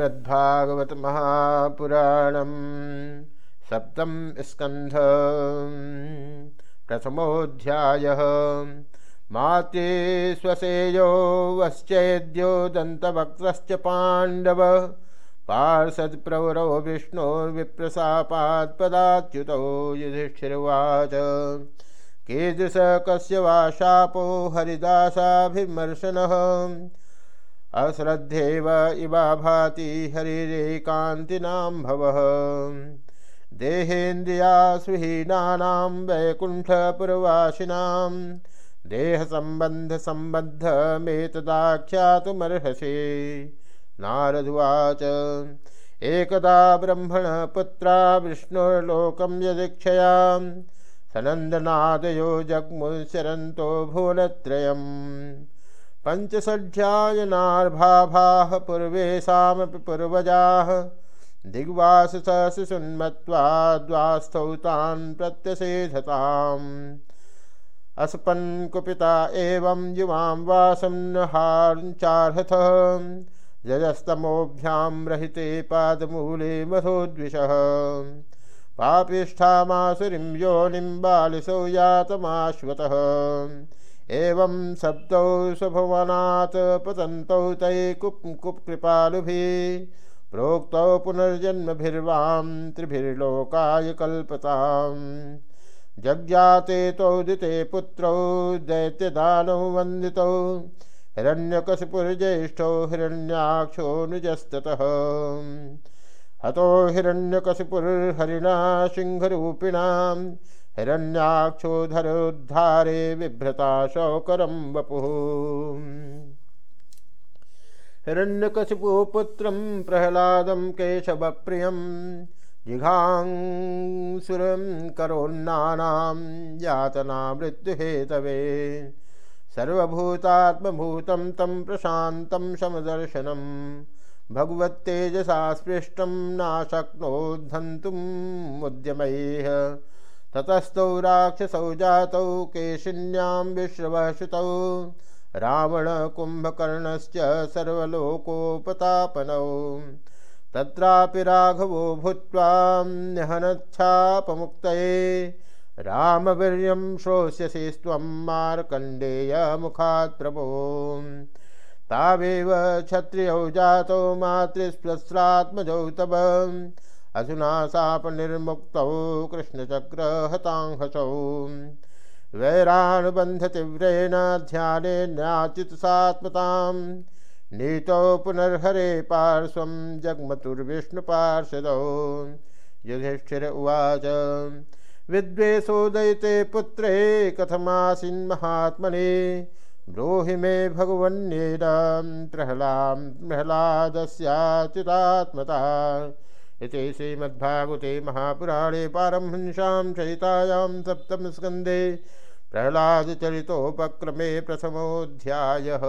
श्रीमद्भागवत महापुराणम सप्तम स्कंध प्रथमोध्याय माते स्वसेयो वश्चेद्यो दन्तवक्त्रश्च पाण्डव। पार्षद्प्रवरो विष्णोर्विप्रसापात्पदाच्युतो युधिष्ठिर्वाच। कीदृश कस्य वा शापो हरिदासाभिमर्शनः। अश्रद्धेव इवा भाति हरिरेकान्तिनां भवः। देहेन्द्रियासुहीनानां वैकुण्ठपुरवासिनां देहसम्बन्धसम्बद्धमेतदाख्यातुमर्हसि। नारदुवाच, एकदा ब्रह्मणपुत्रा विष्णुर्लोकं यदीक्षयां सनन्दनादयो जग्मुशरन्तो भुवनत्रयम् पञ्चषड्ध्यायनार्भाभाः पूर्वेशामपि पूर्वजाः दिग्वासशिशुन्मत्वाद्वास्थौ तान् प्रत्यषेधताम् अस्पन् कुपिता एवं युवां वासं न हार्चार्हथ जजस्तमोभ्यां रहिते पादमूले मधोद्विषः। पापिष्ठामासुरीं योनिं बालिसौ यातमाश्वतः। एवं शब्दौ स्वभुवनात् पतन्तौ तै कुप् कुकृपालुभिः प्रोक्तौ पुनर्जन्मभिर्वां त्रिभिर्लोकाय कल्पताम्। जज्ञाते तौदिते पुत्रौ दैत्यदानौ वन्दितौ हिरण्यकशिपुर्ज्येष्ठौ हिरण्याक्षोऽनुजस्ततः हतो हिरण्यकशिपुर्हरिणा सिंहरूपिणाम् हिरण्याक्षोधरोद्धारे बिभ्रता शौकरं वपुः। हिरण्यकशिपुपुत्रं प्रह्लादं केशवप्रियं जिघांसुरं करोन्नानां यातना मृत्युहेतवे सर्वभूतात्मभूतं तं प्रशान्तं समदर्शनं भगवत्तेजसा स्पृष्टं नाशक्नोद्धन्तुमुद्यमैः। ततस्तौ राक्षसौ जातौ केशिन्यां विश्रवश्रुतौ रावणकुम्भकर्णश्च सर्वलोकोपतापनौ। तत्रापि राघवो भूत्वा न्यहनच्छापमुक्तये रामवीर्यं श्रोष्यसि त्वं मार्कण्डेयमुखात् प्रभो। तावेव क्षत्रियौ जातौ मातृस्वस्रात्मजौ तव। अधुना शापनिर्मुक्तौ कृष्णचक्रहताङ्घसौ वैरानुबन्धतीव्रेण ध्यानेन्याचितसात्मतां नीतौ पुनर्हरे पार्श्वं जग्मतुर्विष्णुपार्षदौ। युधिष्ठिर उवाच विद्वेषोदयते पुत्रे कथमासीन्महात्मने ब्रूहि मे भगवन्येन प्रह्लां प्रह्लादस्याच्युतात्मता। इति श्रीमद्भागवते महापुराणे पारमहंस्यां चयितायां सप्तमस्कन्धे प्रह्लादचरितोपक्रमे प्रथमोऽध्यायः।